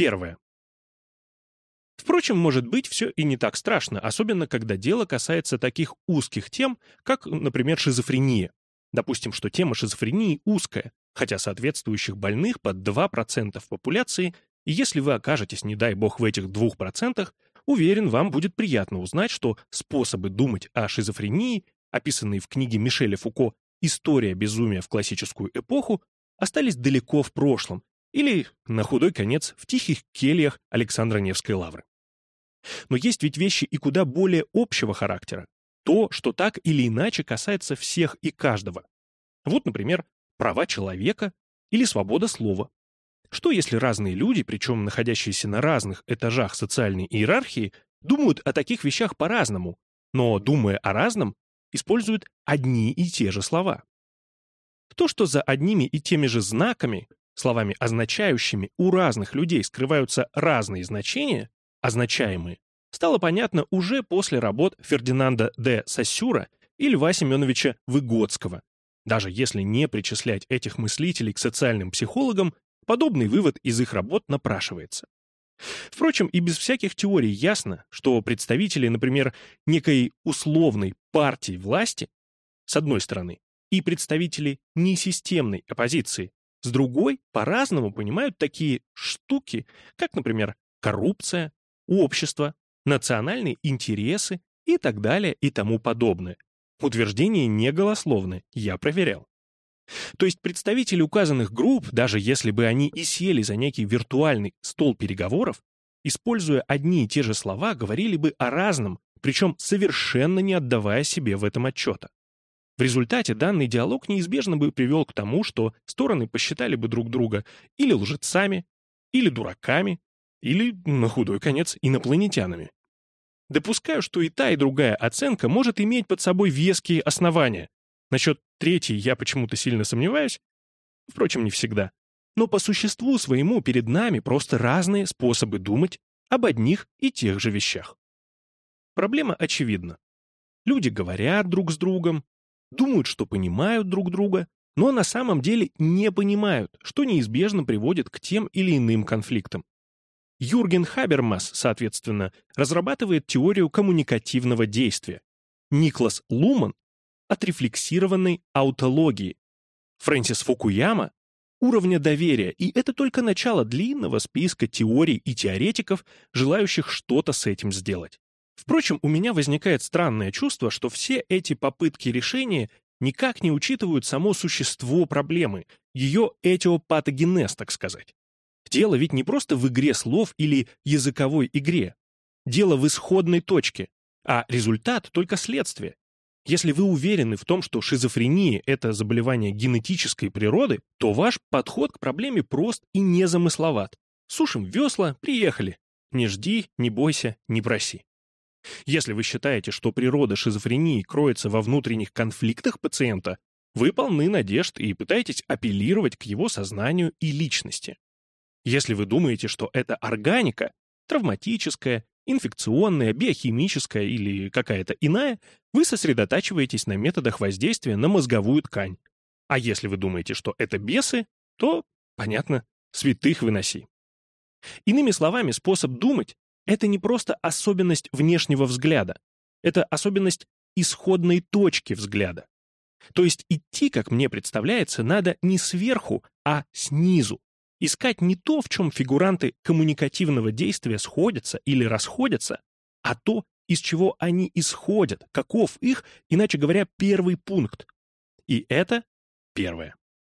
Первое. Впрочем, может быть, все и не так страшно, особенно когда дело касается таких узких тем, как, например, шизофрения. Допустим, что тема шизофрении узкая, хотя соответствующих больных под 2% популяции, и если вы окажетесь, не дай бог, в этих 2%, уверен, вам будет приятно узнать, что способы думать о шизофрении, описанные в книге Мишеля Фуко «История безумия в классическую эпоху», остались далеко в прошлом, или, на худой конец, в тихих кельях Александра Невской лавры. Но есть ведь вещи и куда более общего характера. То, что так или иначе касается всех и каждого. Вот, например, права человека или свобода слова. Что если разные люди, причем находящиеся на разных этажах социальной иерархии, думают о таких вещах по-разному, но, думая о разном, используют одни и те же слова? То, что за одними и теми же знаками, словами означающими, у разных людей скрываются разные значения, означаемые, стало понятно уже после работ Фердинанда де Сассюра и Льва Семеновича Выгодского. Даже если не причислять этих мыслителей к социальным психологам, подобный вывод из их работ напрашивается. Впрочем, и без всяких теорий ясно, что представители, например, некой условной партии власти, с одной стороны, и представители несистемной оппозиции, с другой, по-разному понимают такие штуки, как, например, коррупция, общество, национальные интересы и так далее и тому подобное. Утверждение не голословное, я проверял. То есть представители указанных групп, даже если бы они и сели за некий виртуальный стол переговоров, используя одни и те же слова, говорили бы о разном, причем совершенно не отдавая себе в этом отчета. В результате данный диалог неизбежно бы привел к тому, что стороны посчитали бы друг друга или лжецами, или дураками, или, на худой конец, инопланетянами. Допускаю, что и та, и другая оценка может иметь под собой веские основания. Насчет третьей я почему-то сильно сомневаюсь. Впрочем, не всегда. Но по существу своему перед нами просто разные способы думать об одних и тех же вещах. Проблема очевидна. Люди говорят друг с другом, думают, что понимают друг друга, но на самом деле не понимают, что неизбежно приводит к тем или иным конфликтам. Юрген Хабермас, соответственно, разрабатывает теорию коммуникативного действия. Никлас Луман — от рефлексированной аутологии. Фрэнсис Фукуяма — уровня доверия, и это только начало длинного списка теорий и теоретиков, желающих что-то с этим сделать. Впрочем, у меня возникает странное чувство, что все эти попытки решения никак не учитывают само существо проблемы, ее этиопатогенез, так сказать. Дело ведь не просто в игре слов или языковой игре. Дело в исходной точке, а результат только следствие. Если вы уверены в том, что шизофрения – это заболевание генетической природы, то ваш подход к проблеме прост и незамысловат. Сушим весла, приехали. Не жди, не бойся, не проси. Если вы считаете, что природа шизофрении кроется во внутренних конфликтах пациента, вы полны надежд и пытаетесь апеллировать к его сознанию и личности. Если вы думаете, что это органика, травматическая, инфекционная, биохимическая или какая-то иная, вы сосредотачиваетесь на методах воздействия на мозговую ткань. А если вы думаете, что это бесы, то, понятно, святых выноси. Иными словами, способ думать — это не просто особенность внешнего взгляда, это особенность исходной точки взгляда. То есть идти, как мне представляется, надо не сверху, а снизу, Искать не то, в чем фигуранты коммуникативного действия сходятся или расходятся, а то, из чего они исходят, каков их, иначе говоря, первый пункт. И это первое.